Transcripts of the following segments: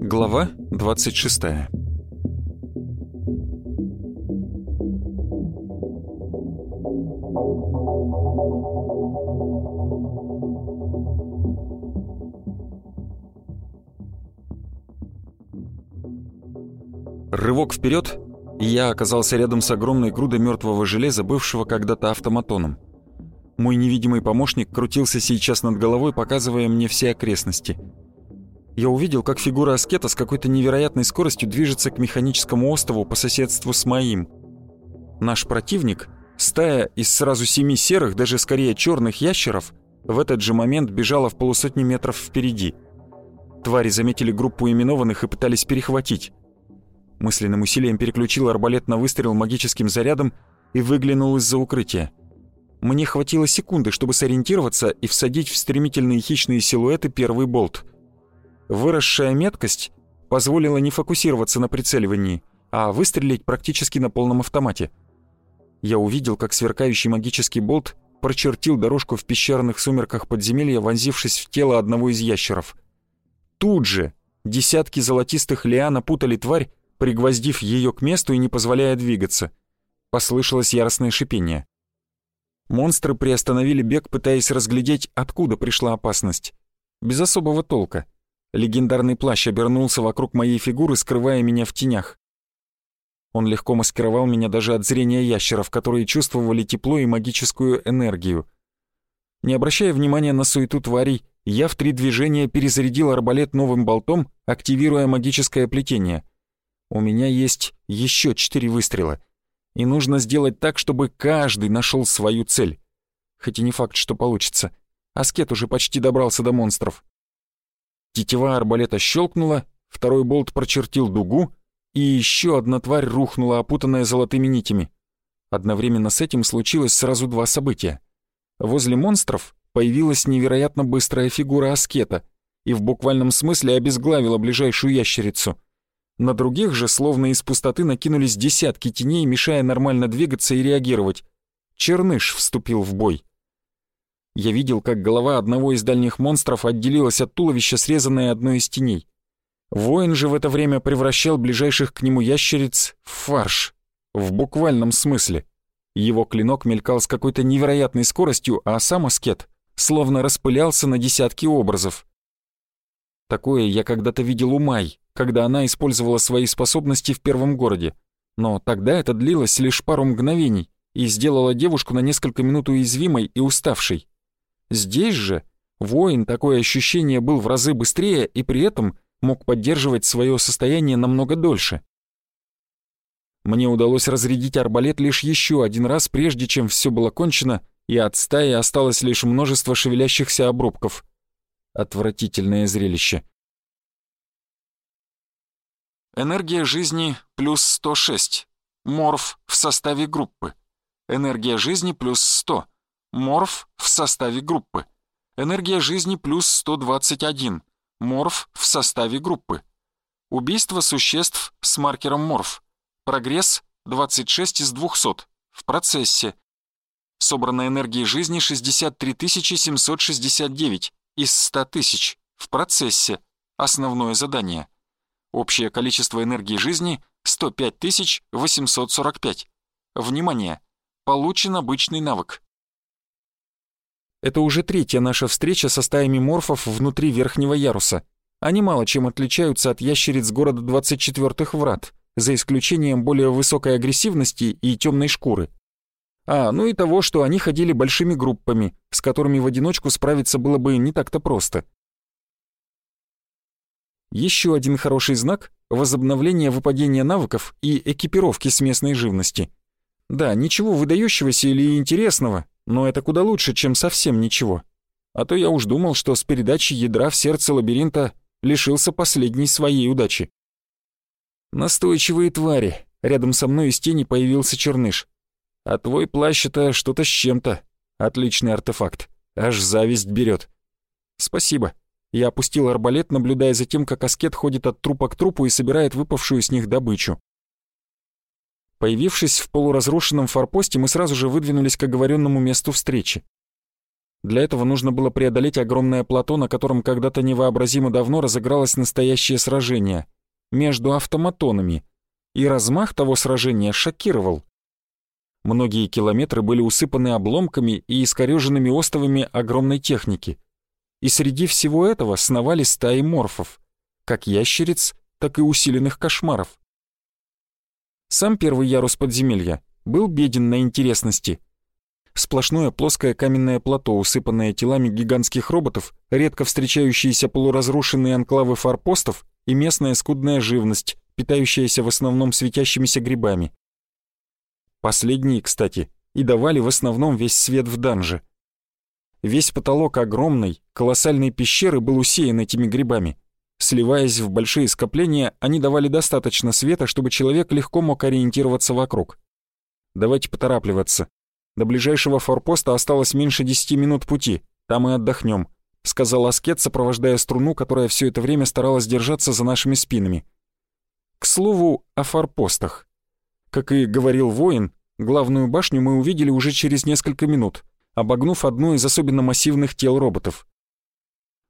Глава 26 Рывок вперед, я оказался рядом с огромной грудой мертвого железа, бывшего когда-то автоматоном. Мой невидимый помощник крутился сейчас над головой, показывая мне все окрестности. Я увидел, как фигура аскета с какой-то невероятной скоростью движется к механическому острову по соседству с моим. Наш противник, стая из сразу семи серых, даже скорее черных ящеров, в этот же момент бежала в полусотни метров впереди. Твари заметили группу именованных и пытались перехватить. Мысленным усилием переключил арбалет на выстрел магическим зарядом и выглянул из-за укрытия. Мне хватило секунды, чтобы сориентироваться и всадить в стремительные хищные силуэты первый болт. Выросшая меткость позволила не фокусироваться на прицеливании, а выстрелить практически на полном автомате. Я увидел, как сверкающий магический болт прочертил дорожку в пещерных сумерках подземелья, вонзившись в тело одного из ящеров. Тут же десятки золотистых лиан опутали тварь, пригвоздив ее к месту и не позволяя двигаться. Послышалось яростное шипение. Монстры приостановили бег, пытаясь разглядеть, откуда пришла опасность. Без особого толка. Легендарный плащ обернулся вокруг моей фигуры, скрывая меня в тенях. Он легко маскировал меня даже от зрения ящеров, которые чувствовали тепло и магическую энергию. Не обращая внимания на суету тварей, я в три движения перезарядил арбалет новым болтом, активируя магическое плетение — у меня есть еще четыре выстрела. И нужно сделать так, чтобы каждый нашел свою цель. Хоть и не факт, что получится. Аскет уже почти добрался до монстров. Тетива арбалета щелкнула, второй болт прочертил дугу, и еще одна тварь рухнула, опутанная золотыми нитями. Одновременно с этим случилось сразу два события. Возле монстров появилась невероятно быстрая фигура аскета и в буквальном смысле обезглавила ближайшую ящерицу — на других же, словно из пустоты, накинулись десятки теней, мешая нормально двигаться и реагировать. Черныш вступил в бой. Я видел, как голова одного из дальних монстров отделилась от туловища, срезанное одной из теней. Воин же в это время превращал ближайших к нему ящериц в фарш. В буквальном смысле. Его клинок мелькал с какой-то невероятной скоростью, а сам аскет словно распылялся на десятки образов. Такое я когда-то видел у Май, когда она использовала свои способности в первом городе. Но тогда это длилось лишь пару мгновений и сделало девушку на несколько минут уязвимой и уставшей. Здесь же воин такое ощущение был в разы быстрее и при этом мог поддерживать свое состояние намного дольше. Мне удалось разрядить арбалет лишь еще один раз, прежде чем все было кончено, и от стаи осталось лишь множество шевелящихся обрубков. Отвратительное зрелище. Энергия жизни плюс 106. Морф в составе группы. Энергия жизни плюс 100. Морф в составе группы. Энергия жизни плюс 121. Морф в составе группы. Убийство существ с маркером морф. Прогресс 26 из 200. В процессе. Собранная энергия жизни 63 769 из 100 тысяч. В процессе. Основное задание. Общее количество энергии жизни — 105 845. Внимание! Получен обычный навык. Это уже третья наша встреча со стаями морфов внутри верхнего яруса. Они мало чем отличаются от ящериц города 24-х врат, за исключением более высокой агрессивности и темной шкуры. А, ну и того, что они ходили большими группами, с которыми в одиночку справиться было бы не так-то просто. Еще один хороший знак — возобновление выпадения навыков и экипировки с местной живности. Да, ничего выдающегося или интересного, но это куда лучше, чем совсем ничего. А то я уж думал, что с передачей ядра в сердце лабиринта лишился последней своей удачи. Настойчивые твари. Рядом со мной из тени появился черныш. А твой плащ — это что-то с чем-то. Отличный артефакт. Аж зависть берет. Спасибо. Я опустил арбалет, наблюдая за тем, как аскет ходит от трупа к трупу и собирает выпавшую с них добычу. Появившись в полуразрушенном форпосте, мы сразу же выдвинулись к оговоренному месту встречи. Для этого нужно было преодолеть огромное плато, на котором когда-то невообразимо давно разыгралось настоящее сражение между автоматонами, и размах того сражения шокировал. Многие километры были усыпаны обломками и искореженными остовами огромной техники. И среди всего этого сновали стаи морфов, как ящериц, так и усиленных кошмаров. Сам первый ярус подземелья был беден на интересности. Сплошное плоское каменное плато, усыпанное телами гигантских роботов, редко встречающиеся полуразрушенные анклавы форпостов и местная скудная живность, питающаяся в основном светящимися грибами. Последние, кстати, и давали в основном весь свет в данже. Весь потолок огромной, колоссальной пещеры был усеян этими грибами. Сливаясь в большие скопления, они давали достаточно света, чтобы человек легко мог ориентироваться вокруг. Давайте поторапливаться. До ближайшего форпоста осталось меньше десяти минут пути, там и отдохнем, сказал Аскет, сопровождая струну, которая все это время старалась держаться за нашими спинами. К слову, о форпостах. Как и говорил воин, главную башню мы увидели уже через несколько минут, обогнув одно из особенно массивных тел роботов.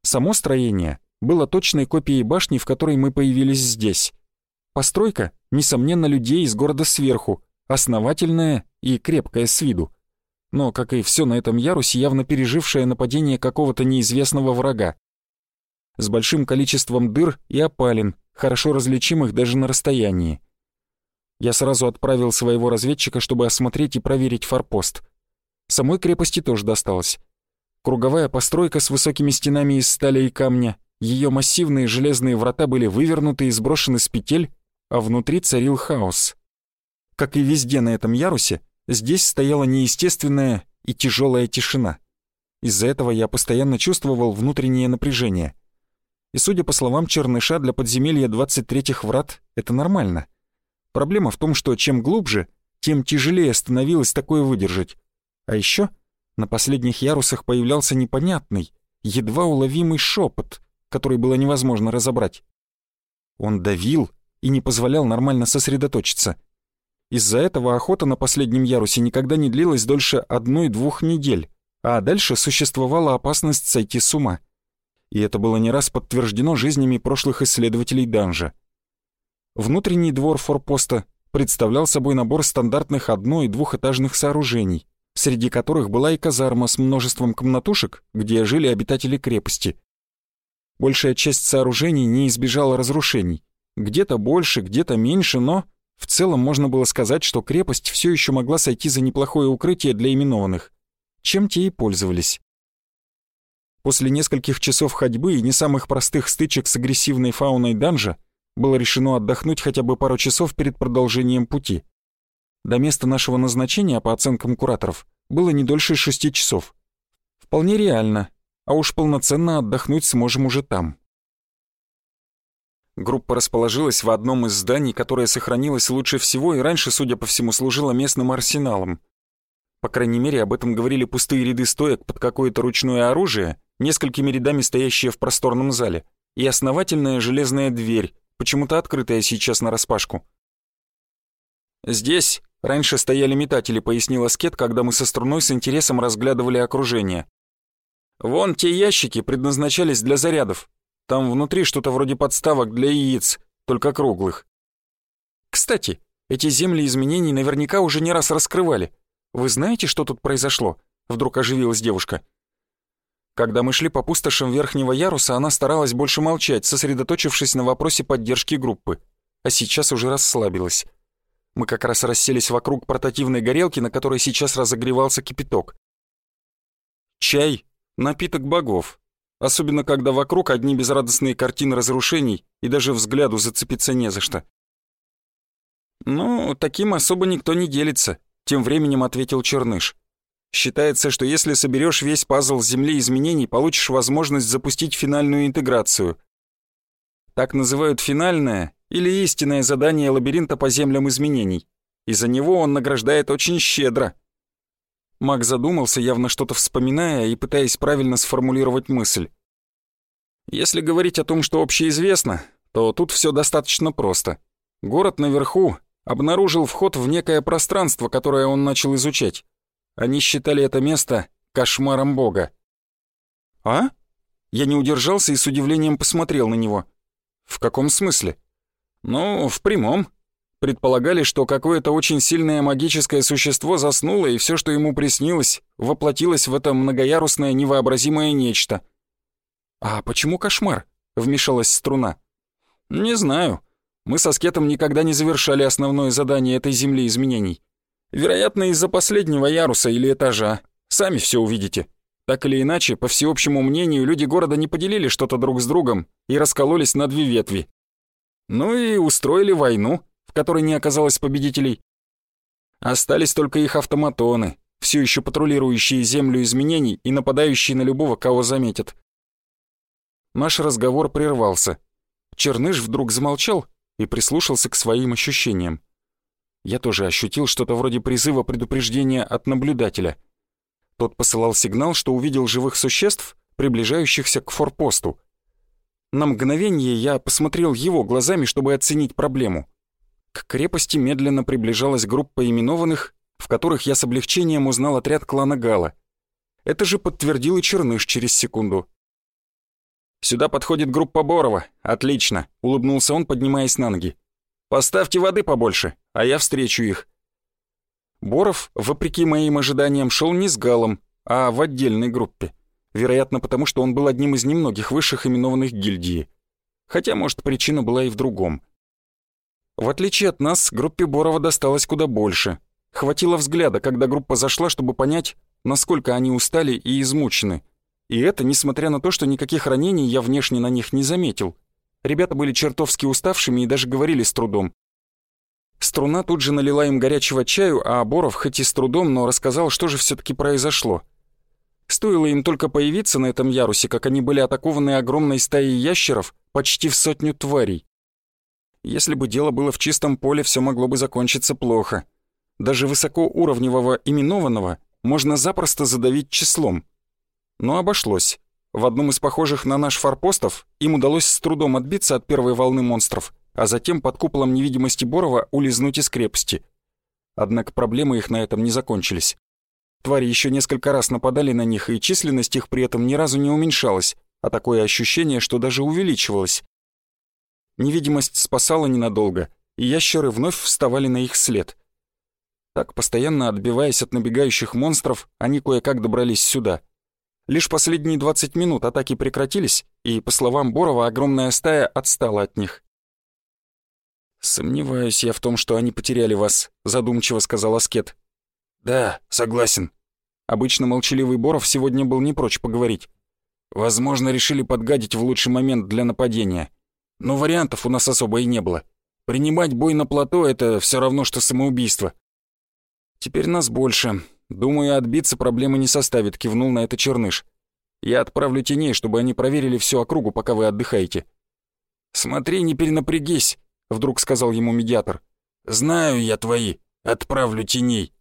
Само строение было точной копией башни, в которой мы появились здесь. Постройка, несомненно, людей из города сверху, основательная и крепкая с виду. Но, как и все на этом ярусе, явно пережившая нападение какого-то неизвестного врага. С большим количеством дыр и опалин, хорошо различимых даже на расстоянии. Я сразу отправил своего разведчика, чтобы осмотреть и проверить форпост. Самой крепости тоже досталось. Круговая постройка с высокими стенами из стали и камня, ее массивные железные врата были вывернуты и сброшены с петель, а внутри царил хаос. Как и везде на этом ярусе, здесь стояла неестественная и тяжелая тишина. Из-за этого я постоянно чувствовал внутреннее напряжение — и, судя по словам Черныша, для подземелья 23-х врат это нормально. Проблема в том, что чем глубже, тем тяжелее становилось такое выдержать. А еще на последних ярусах появлялся непонятный, едва уловимый шепот, который было невозможно разобрать. Он давил и не позволял нормально сосредоточиться. Из-за этого охота на последнем ярусе никогда не длилась дольше одной-двух недель, а дальше существовала опасность сойти с ума — и это было не раз подтверждено жизнями прошлых исследователей данжа. Внутренний двор форпоста представлял собой набор стандартных одно- и двухэтажных сооружений, среди которых была и казарма с множеством комнатушек, где жили обитатели крепости. Большая часть сооружений не избежала разрушений. Где-то больше, где-то меньше, но в целом можно было сказать, что крепость все еще могла сойти за неплохое укрытие для именованных, чем те и пользовались. После нескольких часов ходьбы и не самых простых стычек с агрессивной фауной данжа было решено отдохнуть хотя бы пару часов перед продолжением пути. До места нашего назначения, по оценкам кураторов, было не дольше шести часов. Вполне реально, а уж полноценно отдохнуть сможем уже там. Группа расположилась в одном из зданий, которое сохранилось лучше всего и раньше, судя по всему, служило местным арсеналом. По крайней мере, об этом говорили пустые ряды стоек под какое-то ручное оружие несколькими рядами стоящая в просторном зале, и основательная железная дверь, почему-то открытая сейчас нараспашку. «Здесь раньше стояли метатели», — пояснил Аскет, когда мы со струной с интересом разглядывали окружение. «Вон те ящики предназначались для зарядов. Там внутри что-то вроде подставок для яиц, только круглых. Кстати, эти земли изменений наверняка уже не раз раскрывали. Вы знаете, что тут произошло?» Вдруг оживилась девушка. Когда мы шли по пустошам верхнего яруса, она старалась больше молчать, сосредоточившись на вопросе поддержки группы, а сейчас уже расслабилась. Мы как раз расселись вокруг портативной горелки, на которой сейчас разогревался кипяток. Чай — напиток богов, особенно когда вокруг одни безрадостные картины разрушений и даже взгляду зацепиться не за что. «Ну, таким особо никто не делится», — тем временем ответил Черныш. Считается, что если соберешь весь пазл Земли изменений, получишь возможность запустить финальную интеграцию. Так называют финальное или истинное задание лабиринта по землям изменений. И за него он награждает очень щедро. Маг задумался, явно что-то вспоминая и пытаясь правильно сформулировать мысль. Если говорить о том, что общеизвестно, то тут все достаточно просто. Город наверху обнаружил вход в некое пространство, которое он начал изучать. Они считали это место кошмаром бога. «А?» Я не удержался и с удивлением посмотрел на него. «В каком смысле?» «Ну, в прямом. Предполагали, что какое-то очень сильное магическое существо заснуло, и все, что ему приснилось, воплотилось в это многоярусное невообразимое нечто». «А почему кошмар?» — вмешалась струна. «Не знаю. Мы со Скетом никогда не завершали основное задание этой земли изменений. Вероятно, из-за последнего яруса или этажа. Сами все увидите. Так или иначе, по всеобщему мнению, люди города не поделили что-то друг с другом и раскололись на две ветви. Ну и устроили войну, в которой не оказалось победителей. Остались только их автоматоны, все еще патрулирующие землю изменений и нападающие на любого, кого заметят. Наш разговор прервался. Черныш вдруг замолчал и прислушался к своим ощущениям. Я тоже ощутил что-то вроде призыва предупреждения от наблюдателя. Тот посылал сигнал, что увидел живых существ, приближающихся к форпосту. На мгновение я посмотрел его глазами, чтобы оценить проблему. К крепости медленно приближалась группа именованных, в которых я с облегчением узнал отряд клана Гала. Это же подтвердил и Черныш через секунду. «Сюда подходит группа Борова. Отлично», — улыбнулся он, поднимаясь на ноги. «Поставьте воды побольше, а я встречу их». Боров, вопреки моим ожиданиям, шел не с Галом, а в отдельной группе. Вероятно, потому что он был одним из немногих высших именованных гильдии. Хотя, может, причина была и в другом. В отличие от нас, группе Борова досталось куда больше. Хватило взгляда, когда группа зашла, чтобы понять, насколько они устали и измучены. И это несмотря на то, что никаких ранений я внешне на них не заметил. Ребята были чертовски уставшими и даже говорили с трудом. Струна тут же налила им горячего чаю, а Боров хоть и с трудом, но рассказал, что же все таки произошло. Стоило им только появиться на этом ярусе, как они были атакованы огромной стаей ящеров, почти в сотню тварей. Если бы дело было в чистом поле, все могло бы закончиться плохо. Даже высокоуровневого именованного можно запросто задавить числом. Но обошлось. В одном из похожих на наш форпостов им удалось с трудом отбиться от первой волны монстров, а затем под куполом невидимости Борова улизнуть из крепости. Однако проблемы их на этом не закончились. Твари еще несколько раз нападали на них, и численность их при этом ни разу не уменьшалась, а такое ощущение, что даже увеличивалась. Невидимость спасала ненадолго, и ящеры вновь вставали на их след. Так, постоянно отбиваясь от набегающих монстров, они кое-как добрались сюда. Лишь последние 20 минут атаки прекратились, и, по словам Борова, огромная стая отстала от них. «Сомневаюсь я в том, что они потеряли вас», — задумчиво сказал Аскет. «Да, согласен». Обычно молчаливый Боров сегодня был не прочь поговорить. Возможно, решили подгадить в лучший момент для нападения. Но вариантов у нас особо и не было. Принимать бой на плато — это все равно, что самоубийство. Теперь нас больше. Думаю, отбиться проблемы не составит, кивнул на это Черныш. Я отправлю теней, чтобы они проверили всю округу, пока вы отдыхаете. Смотри, не перенапрягись, вдруг сказал ему медиатор. Знаю я твои. Отправлю теней.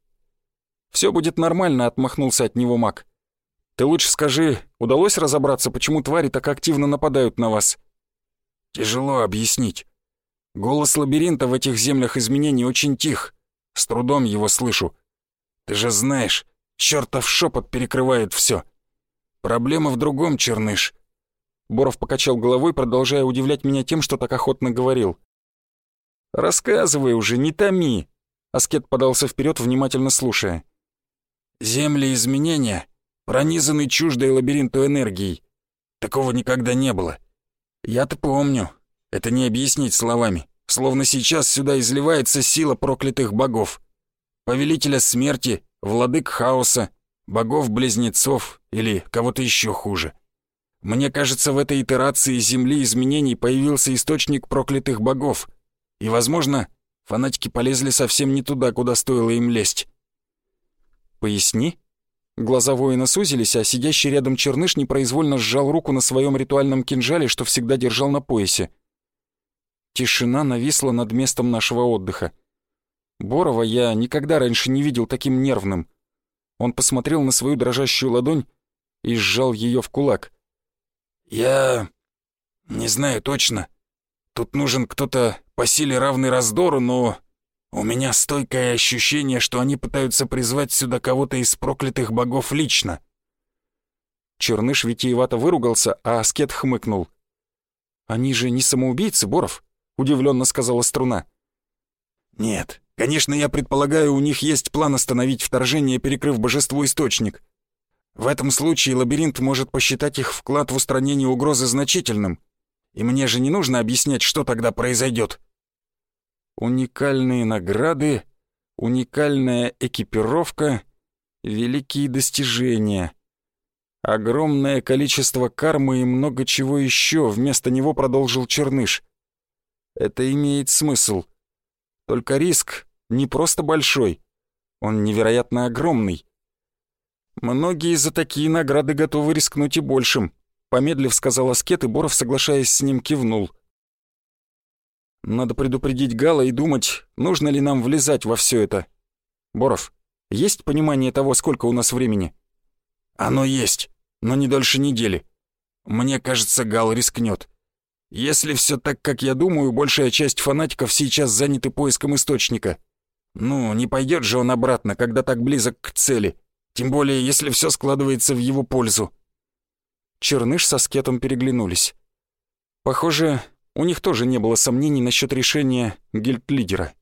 Все будет нормально, отмахнулся от него маг. Ты лучше скажи, удалось разобраться, почему твари так активно нападают на вас? Тяжело объяснить. Голос лабиринта в этих землях изменений очень тих. С трудом его слышу. Ты же знаешь, чертов шепот перекрывает все. Проблема в другом, Черныш. Боров покачал головой, продолжая удивлять меня тем, что так охотно говорил. «Рассказывай уже, не томи!» Аскет подался вперед, внимательно слушая. «Земли изменения пронизаны чуждой лабиринту энергией. Такого никогда не было. Я-то помню. Это не объяснить словами. Словно сейчас сюда изливается сила проклятых богов. Повелителя смерти, владык хаоса, богов-близнецов или кого-то еще хуже. Мне кажется, в этой итерации Земли изменений появился источник проклятых богов. И, возможно, фанатики полезли совсем не туда, куда стоило им лезть. «Поясни?» Глаза воина сузились, а сидящий рядом черныш непроизвольно сжал руку на своем ритуальном кинжале, что всегда держал на поясе. Тишина нависла над местом нашего отдыха. Борова я никогда раньше не видел таким нервным. Он посмотрел на свою дрожащую ладонь и сжал ее в кулак. «Я... не знаю точно. Тут нужен кто-то по силе равный раздору, но У меня стойкое ощущение, что они пытаются призвать сюда кого-то из проклятых богов лично». Черныш витиевато выругался, а Аскет хмыкнул. «Они же не самоубийцы, Боров?» — удивленно сказала струна. «Нет, конечно, я предполагаю, у них есть план остановить вторжение, перекрыв божеству источник. В этом случае лабиринт может посчитать их вклад в устранение угрозы значительным. И мне же не нужно объяснять, что тогда произойдет. Уникальные награды, уникальная экипировка, великие достижения. Огромное количество кармы и много чего еще вместо него продолжил Черныш. Это имеет смысл. Только риск не просто большой, он невероятно огромный. Многие за такие награды готовы рискнуть и большим, помедлив сказал Аскет, и Боров, соглашаясь с ним, кивнул. Надо предупредить Гала и думать, нужно ли нам влезать во все это. Боров, есть понимание того, сколько у нас времени? Оно есть, но не дольше недели. Мне кажется, Гал рискнет. Если все так, как я думаю, большая часть фанатиков сейчас заняты поиском источника. Ну, не пойдет же он обратно, когда так близок к цели. Тем более, если все складывается в его пользу. Черныш со скетом переглянулись. Похоже, у них тоже не было сомнений насчет решения гильд-лидера.